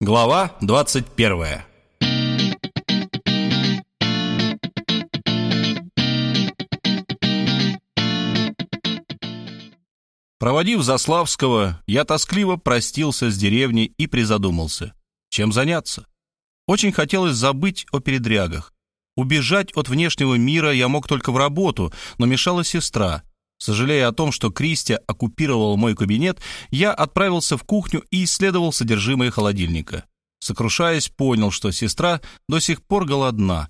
Глава 21 Проводив Заславского, я тоскливо простился с деревней и призадумался. Чем заняться? Очень хотелось забыть о передрягах. Убежать от внешнего мира я мог только в работу, но мешала сестра. Сожалея о том, что Кристи оккупировал мой кабинет, я отправился в кухню и исследовал содержимое холодильника. Сокрушаясь, понял, что сестра до сих пор голодна.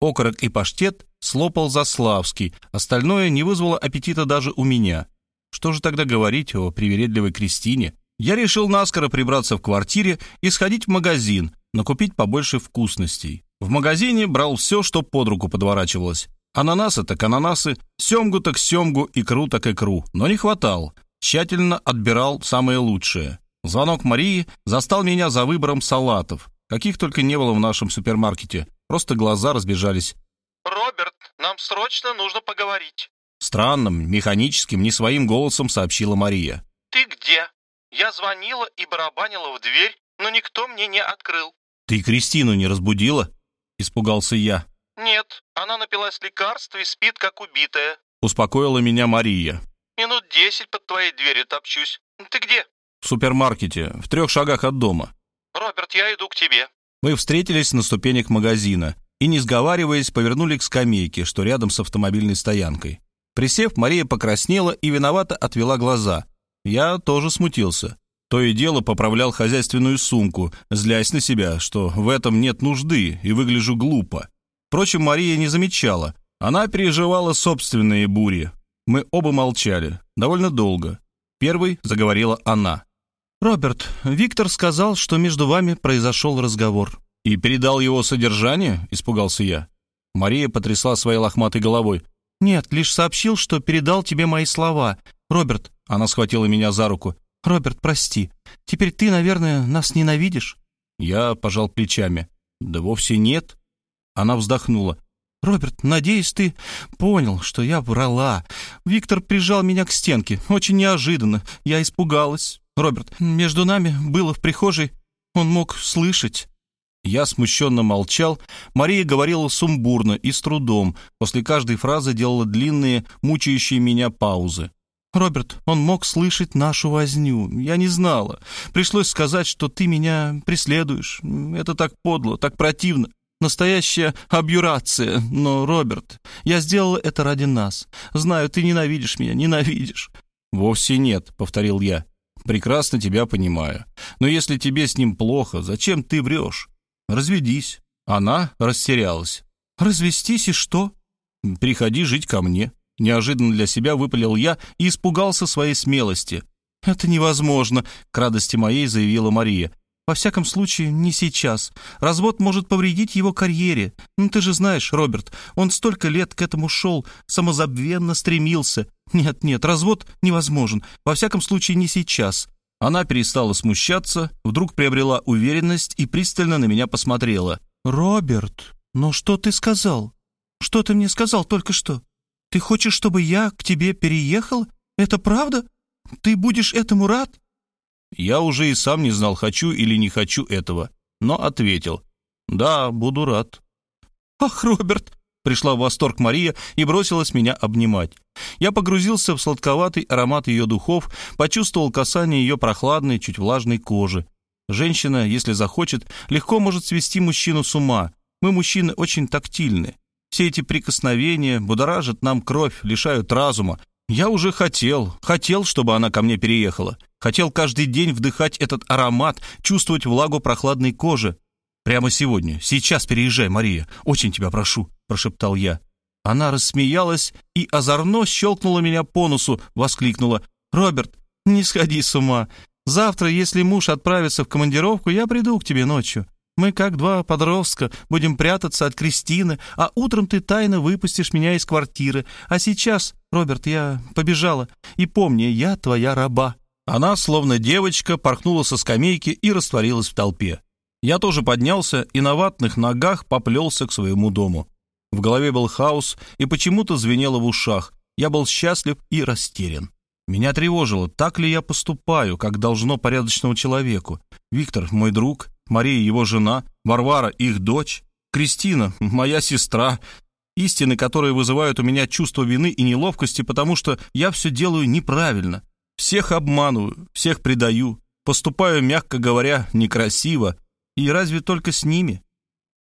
Окорок и паштет слопал Заславский, остальное не вызвало аппетита даже у меня. Что же тогда говорить о привередливой Кристине? Я решил наскоро прибраться в квартире и сходить в магазин, накупить побольше вкусностей. В магазине брал все, что под руку подворачивалось. Ананасы так ананасы, семгу так семгу, икру так икру. Но не хватало. Тщательно отбирал самое лучшее. Звонок Марии застал меня за выбором салатов. Каких только не было в нашем супермаркете. Просто глаза разбежались. «Роберт, нам срочно нужно поговорить». Странным, механическим, не своим голосом сообщила Мария. «Ты где? Я звонила и барабанила в дверь, но никто мне не открыл». «Ты Кристину не разбудила?» — испугался я. «Нет, она напилась лекарства и спит, как убитая». Успокоила меня Мария. «Минут десять под твоей дверью топчусь. Ты где?» «В супермаркете, в трех шагах от дома». «Роберт, я иду к тебе». Мы встретились на ступенях магазина и, не сговариваясь, повернули к скамейке, что рядом с автомобильной стоянкой. Присев, Мария покраснела и виновато отвела глаза. Я тоже смутился. То и дело поправлял хозяйственную сумку, злясь на себя, что в этом нет нужды и выгляжу глупо. Впрочем, Мария не замечала. Она переживала собственные бури. Мы оба молчали. Довольно долго. Первой заговорила она. «Роберт, Виктор сказал, что между вами произошел разговор». «И передал его содержание?» – испугался я. Мария потрясла своей лохматой головой. «Нет, лишь сообщил, что передал тебе мои слова. Роберт...» — она схватила меня за руку. «Роберт, прости. Теперь ты, наверное, нас ненавидишь?» Я пожал плечами. «Да вовсе нет». Она вздохнула. «Роберт, надеюсь, ты понял, что я врала. Виктор прижал меня к стенке. Очень неожиданно. Я испугалась. Роберт, между нами было в прихожей. Он мог слышать». Я смущенно молчал. Мария говорила сумбурно и с трудом. После каждой фразы делала длинные, мучающие меня паузы. «Роберт, он мог слышать нашу возню. Я не знала. Пришлось сказать, что ты меня преследуешь. Это так подло, так противно. Настоящая объюрация. Но, Роберт, я сделала это ради нас. Знаю, ты ненавидишь меня, ненавидишь». «Вовсе нет», — повторил я. «Прекрасно тебя понимаю. Но если тебе с ним плохо, зачем ты врешь? Разведись. Она растерялась. Развестись и что? Приходи жить ко мне. Неожиданно для себя выпалил я и испугался своей смелости. «Это невозможно», — к радости моей заявила Мария. «Во всяком случае, не сейчас. Развод может повредить его карьере. Ну, ты же знаешь, Роберт, он столько лет к этому шел, самозабвенно стремился. Нет-нет, развод невозможен. Во всяком случае, не сейчас. Она перестала смущаться, вдруг приобрела уверенность и пристально на меня посмотрела. «Роберт, но что ты сказал? Что ты мне сказал только что? Ты хочешь, чтобы я к тебе переехал? Это правда? Ты будешь этому рад?» Я уже и сам не знал, хочу или не хочу этого, но ответил. «Да, буду рад». «Ах, Роберт, Пришла в восторг Мария и бросилась меня обнимать. Я погрузился в сладковатый аромат ее духов, почувствовал касание ее прохладной, чуть влажной кожи. Женщина, если захочет, легко может свести мужчину с ума. Мы, мужчины, очень тактильны. Все эти прикосновения будоражат нам кровь, лишают разума. Я уже хотел, хотел, чтобы она ко мне переехала. Хотел каждый день вдыхать этот аромат, чувствовать влагу прохладной кожи. Прямо сегодня, сейчас переезжай, Мария, очень тебя прошу. — прошептал я. Она рассмеялась и озорно щелкнула меня по носу, воскликнула. «Роберт, не сходи с ума. Завтра, если муж отправится в командировку, я приду к тебе ночью. Мы, как два подростка, будем прятаться от Кристины, а утром ты тайно выпустишь меня из квартиры. А сейчас, Роберт, я побежала. И помни, я твоя раба». Она, словно девочка, порхнула со скамейки и растворилась в толпе. Я тоже поднялся и на ватных ногах поплелся к своему дому. В голове был хаос и почему-то звенело в ушах. Я был счастлив и растерян. Меня тревожило, так ли я поступаю, как должно порядочному человеку. Виктор, мой друг, Мария его жена, Варвара их дочь, Кристина моя сестра. Истины, которые вызывают у меня чувство вины и неловкости, потому что я все делаю неправильно. Всех обманываю, всех предаю, поступаю, мягко говоря, некрасиво. И разве только с ними?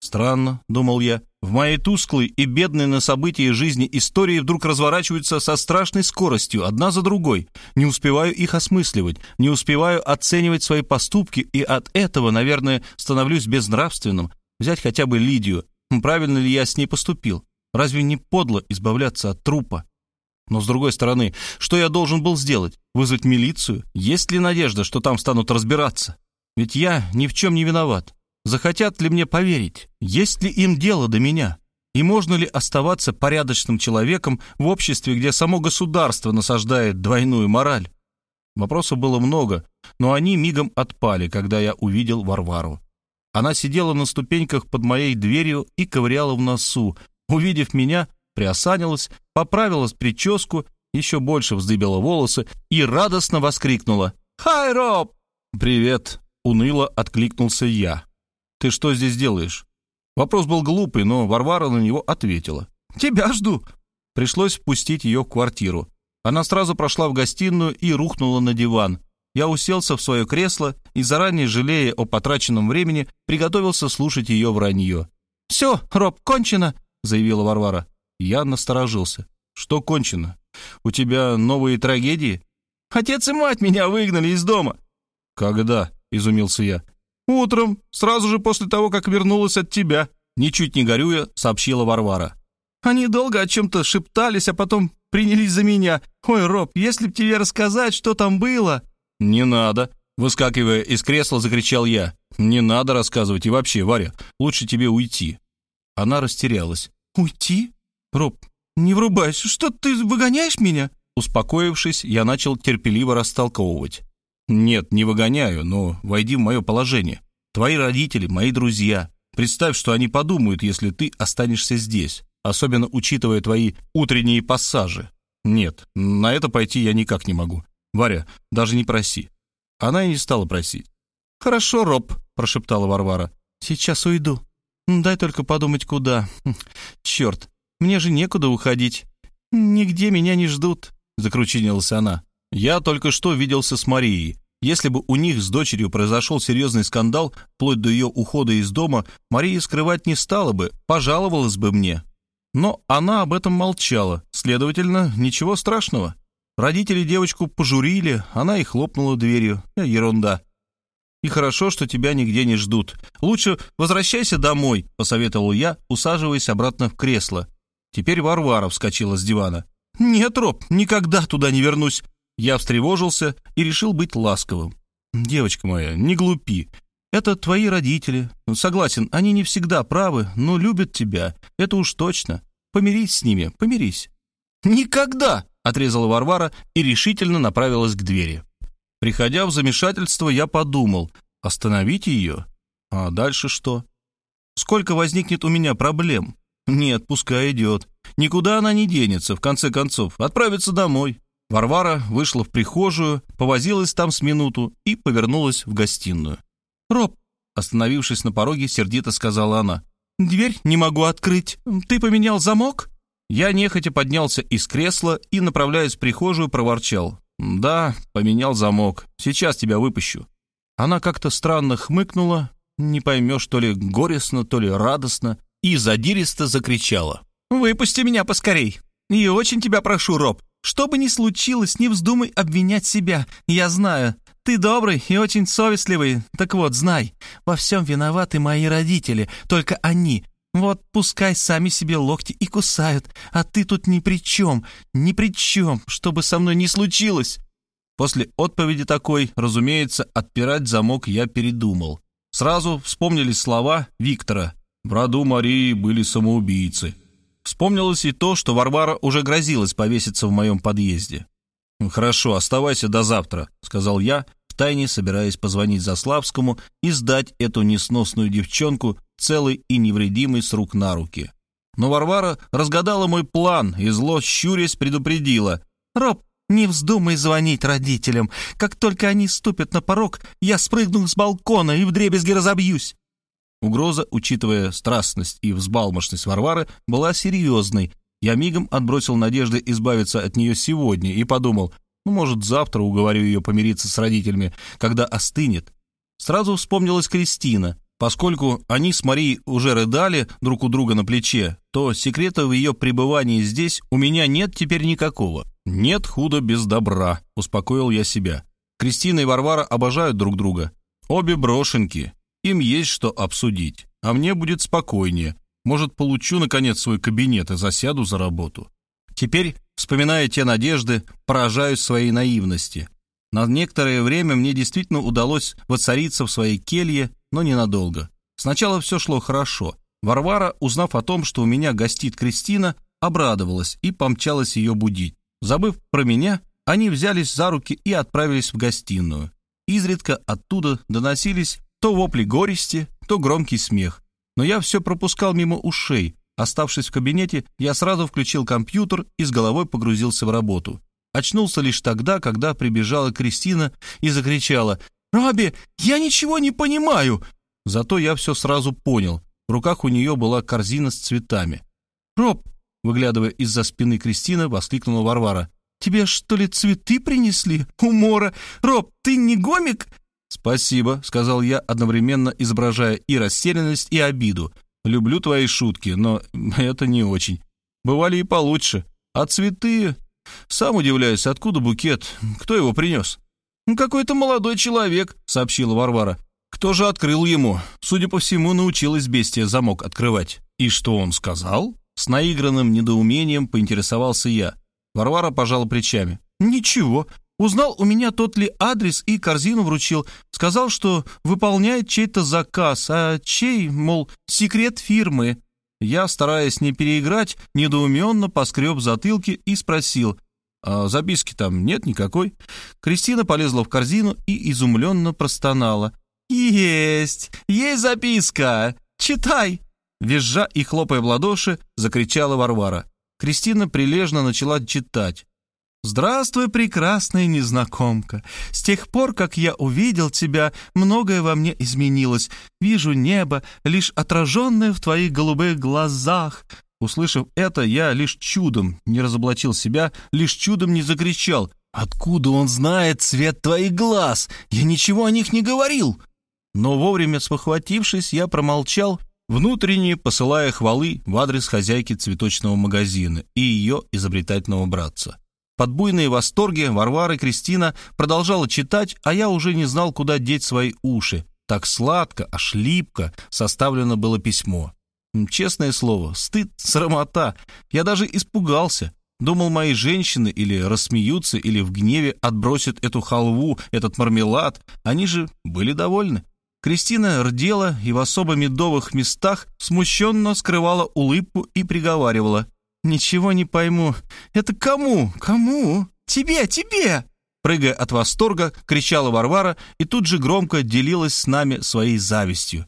Странно, думал я, в моей тусклой и бедной на события жизни истории вдруг разворачиваются со страшной скоростью, одна за другой. Не успеваю их осмысливать, не успеваю оценивать свои поступки, и от этого, наверное, становлюсь безнравственным. Взять хотя бы Лидию. Правильно ли я с ней поступил? Разве не подло избавляться от трупа? Но с другой стороны, что я должен был сделать? Вызвать милицию? Есть ли надежда, что там станут разбираться? Ведь я ни в чем не виноват. Захотят ли мне поверить? Есть ли им дело до меня? И можно ли оставаться порядочным человеком в обществе, где само государство насаждает двойную мораль? Вопросов было много, но они мигом отпали, когда я увидел Варвару. Она сидела на ступеньках под моей дверью и ковыряла в носу. Увидев меня, приосанилась, поправила прическу, еще больше вздыбила волосы и радостно воскликнула. «Хай, Роб!» «Привет!» — уныло откликнулся я. «Ты что здесь делаешь?» Вопрос был глупый, но Варвара на него ответила. «Тебя жду». Пришлось впустить ее в квартиру. Она сразу прошла в гостиную и рухнула на диван. Я уселся в свое кресло и, заранее жалея о потраченном времени, приготовился слушать ее вранье. «Все, Роб, кончено», — заявила Варвара. Я насторожился. «Что кончено? У тебя новые трагедии?» «Отец и мать меня выгнали из дома». «Когда?» — изумился я. «Утром, сразу же после того, как вернулась от тебя», ничуть не горюя, сообщила Варвара. «Они долго о чем-то шептались, а потом принялись за меня. Ой, Роб, если б тебе рассказать, что там было...» «Не надо», — выскакивая из кресла, закричал я. «Не надо рассказывать и вообще, Варя, лучше тебе уйти». Она растерялась. «Уйти? Роб, не врубайся, что ты выгоняешь меня?» Успокоившись, я начал терпеливо растолковывать. «Нет, не выгоняю, но войди в мое положение. Твои родители, мои друзья. Представь, что они подумают, если ты останешься здесь, особенно учитывая твои утренние пассажи. Нет, на это пойти я никак не могу. Варя, даже не проси». Она и не стала просить. «Хорошо, Роб», — прошептала Варвара. «Сейчас уйду. Дай только подумать, куда. Хм, черт, мне же некуда уходить. Нигде меня не ждут», — закручинилась она. Я только что виделся с Марией. Если бы у них с дочерью произошел серьезный скандал, вплоть до ее ухода из дома, Мария скрывать не стала бы, пожаловалась бы мне. Но она об этом молчала, следовательно, ничего страшного. Родители девочку пожурили, она и хлопнула дверью. Э, ерунда. «И хорошо, что тебя нигде не ждут. Лучше возвращайся домой», — посоветовал я, усаживаясь обратно в кресло. Теперь Варвара вскочила с дивана. «Нет, Роб, никогда туда не вернусь. Я встревожился и решил быть ласковым. «Девочка моя, не глупи. Это твои родители. Согласен, они не всегда правы, но любят тебя. Это уж точно. Помирись с ними, помирись». «Никогда!» — отрезала Варвара и решительно направилась к двери. Приходя в замешательство, я подумал, остановить ее? А дальше что? Сколько возникнет у меня проблем? Нет, пускай идет. Никуда она не денется, в конце концов. Отправится домой. Варвара вышла в прихожую, повозилась там с минуту и повернулась в гостиную. «Роб», остановившись на пороге, сердито сказала она, «Дверь не могу открыть. Ты поменял замок?» Я нехотя поднялся из кресла и, направляясь в прихожую, проворчал. «Да, поменял замок. Сейчас тебя выпущу». Она как-то странно хмыкнула, не поймешь, то ли горестно, то ли радостно, и задиристо закричала. «Выпусти меня поскорей! И очень тебя прошу, Роб, что бы ни случилось, не вздумай обвинять себя. Я знаю, ты добрый и очень совестливый. Так вот, знай, во всем виноваты мои родители, только они. Вот пускай сами себе локти и кусают, а ты тут ни при чем, ни при чем, что бы со мной ни случилось». После отповеди такой, разумеется, отпирать замок я передумал. Сразу вспомнились слова Виктора. «В роду Марии были самоубийцы». Вспомнилось и то, что Варвара уже грозилась повеситься в моем подъезде. «Хорошо, оставайся до завтра», — сказал я, втайне собираясь позвонить Заславскому и сдать эту несносную девчонку целой и невредимой с рук на руки. Но Варвара разгадала мой план и зло щурясь предупредила. «Роб, Не вздумай звонить родителям. Как только они ступят на порог, я спрыгну с балкона и вдребезги разобьюсь». Угроза, учитывая страстность и взбалмошность Варвары, была серьезной. Я мигом отбросил надежды избавиться от нее сегодня и подумал, ну, может, завтра уговорю ее помириться с родителями, когда остынет. Сразу вспомнилась Кристина. Поскольку они с Марией уже рыдали друг у друга на плече, то секрета в ее пребывании здесь у меня нет теперь никакого. «Нет худа без добра», — успокоил я себя. Кристина и Варвара обожают друг друга. Обе брошенки. Им есть что обсудить. А мне будет спокойнее. Может, получу, наконец, свой кабинет и засяду за работу. Теперь, вспоминая те надежды, поражаюсь своей наивности. На некоторое время мне действительно удалось воцариться в своей келье, но ненадолго. Сначала все шло хорошо. Варвара, узнав о том, что у меня гостит Кристина, обрадовалась и помчалась ее будить. Забыв про меня, они взялись за руки и отправились в гостиную. Изредка оттуда доносились то вопли горести, то громкий смех. Но я все пропускал мимо ушей. Оставшись в кабинете, я сразу включил компьютер и с головой погрузился в работу. Очнулся лишь тогда, когда прибежала Кристина и закричала «Робби, я ничего не понимаю!» Зато я все сразу понял. В руках у нее была корзина с цветами. «Роб, Выглядывая из-за спины Кристины, воскликнула Варвара. «Тебе, что ли, цветы принесли? Умора! Роб, ты не гомик?» «Спасибо», — сказал я, одновременно изображая и растерянность, и обиду. «Люблю твои шутки, но это не очень. Бывали и получше. А цветы... Сам удивляюсь, откуда букет? Кто его принес?» «Какой-то молодой человек», — сообщила Варвара. «Кто же открыл ему? Судя по всему, научилась бестия замок открывать». «И что он сказал?» С наигранным недоумением поинтересовался я. Варвара пожала плечами. «Ничего. Узнал у меня тот ли адрес и корзину вручил. Сказал, что выполняет чей-то заказ, а чей, мол, секрет фирмы». Я, стараясь не переиграть, недоуменно поскреб затылки и спросил, «А записки там нет никакой?» Кристина полезла в корзину и изумленно простонала. «Есть! Есть записка! Читай!» Визжа и хлопая в ладоши, закричала Варвара. Кристина прилежно начала читать. «Здравствуй, прекрасная незнакомка. С тех пор, как я увидел тебя, многое во мне изменилось. Вижу небо, лишь отраженное в твоих голубых глазах». Услышав это, я лишь чудом не разоблачил себя, лишь чудом не закричал. «Откуда он знает цвет твоих глаз? Я ничего о них не говорил!» Но вовремя спохватившись, я промолчал внутренне посылая хвалы в адрес хозяйки цветочного магазина и ее изобретательного братца. Под буйные восторги Варвара Кристина продолжала читать, а я уже не знал, куда деть свои уши. Так сладко, аж липко составлено было письмо. Честное слово, стыд, срамота. Я даже испугался. Думал, мои женщины или рассмеются, или в гневе отбросят эту халву, этот мармелад. Они же были довольны. Кристина рдела и в особо медовых местах смущенно скрывала улыбку и приговаривала. «Ничего не пойму. Это кому? Кому? Тебе, тебе!» Прыгая от восторга, кричала Варвара и тут же громко делилась с нами своей завистью.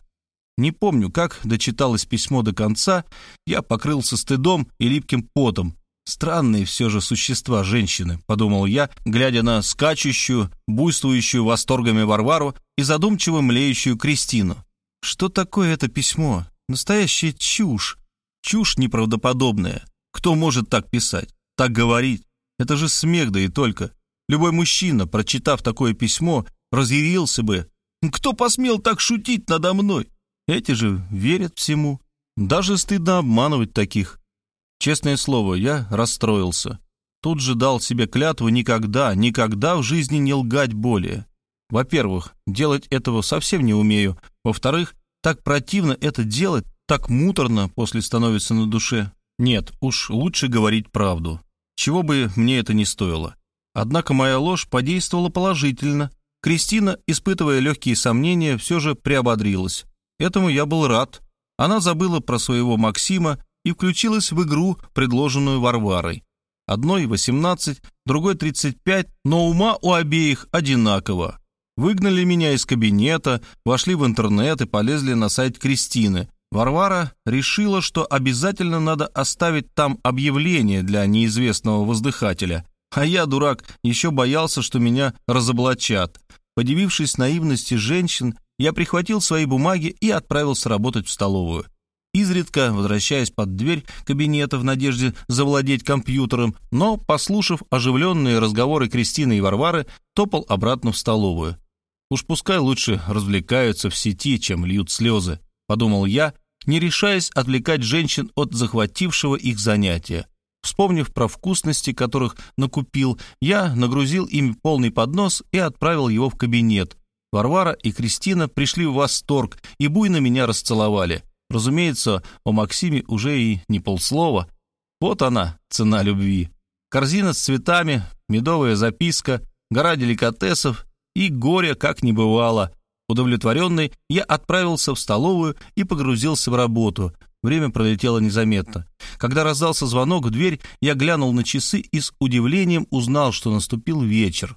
Не помню, как дочиталось письмо до конца, я покрылся стыдом и липким потом, Странные все же существа женщины, подумал я, глядя на скачущую, буйствующую восторгами Варвару и задумчиво млеющую Кристину. Что такое это письмо? Настоящая чушь. Чушь неправдоподобная. Кто может так писать, так говорить? Это же смех, да и только. Любой мужчина, прочитав такое письмо, разъярился бы. Кто посмел так шутить надо мной? Эти же верят всему. Даже стыдно обманывать таких. Честное слово, я расстроился. Тут же дал себе клятву никогда, никогда в жизни не лгать более. Во-первых, делать этого совсем не умею. Во-вторых, так противно это делать, так муторно после становится на душе. Нет, уж лучше говорить правду. Чего бы мне это ни стоило. Однако моя ложь подействовала положительно. Кристина, испытывая легкие сомнения, все же приободрилась. Этому я был рад. Она забыла про своего Максима и включилась в игру, предложенную Варварой. Одной 18, другой 35, но ума у обеих одинаково. Выгнали меня из кабинета, вошли в интернет и полезли на сайт Кристины. Варвара решила, что обязательно надо оставить там объявление для неизвестного воздыхателя. А я, дурак, еще боялся, что меня разоблачат. Подивившись наивности женщин, я прихватил свои бумаги и отправился работать в столовую. Изредка, возвращаясь под дверь кабинета в надежде завладеть компьютером, но, послушав оживленные разговоры Кристины и Варвары, топал обратно в столовую. Уж пускай лучше развлекаются в сети, чем льют слезы, подумал я, не решаясь отвлекать женщин от захватившего их занятия. Вспомнив про вкусности, которых накупил, я нагрузил ими полный поднос и отправил его в кабинет. Варвара и Кристина пришли в восторг и буйно меня расцеловали. Разумеется, о Максиме уже и не полслова. Вот она, цена любви. Корзина с цветами, медовая записка, гора деликатесов и горе как не бывало. Удовлетворенный, я отправился в столовую и погрузился в работу. Время пролетело незаметно. Когда раздался звонок в дверь, я глянул на часы и с удивлением узнал, что наступил вечер.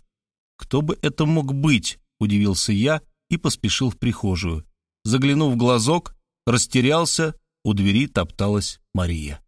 «Кто бы это мог быть?» – удивился я и поспешил в прихожую. Заглянув в глазок, растерялся, у двери топталась Мария.